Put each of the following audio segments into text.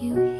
you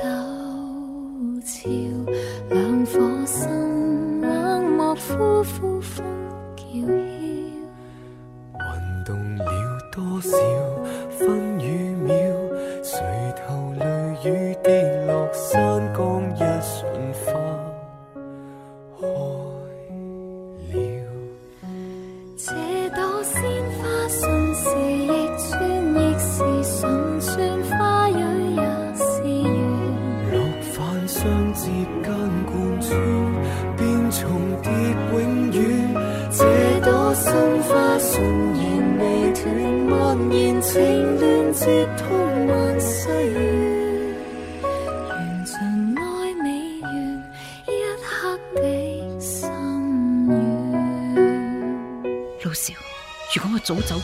峰陡峭，两颗心冷漠呼呼风叫嚣，运动了多少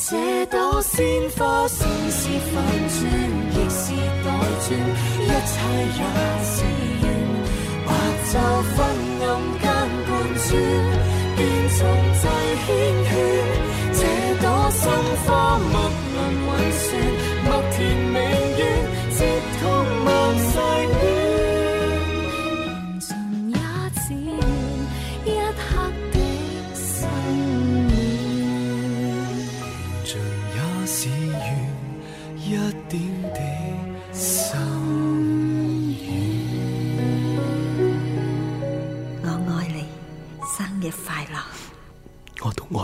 这朵鲜花，算是反转，亦是代转，一切也是缘。白昼昏暗间半转，便重制欠缺。这朵生花，莫论运算。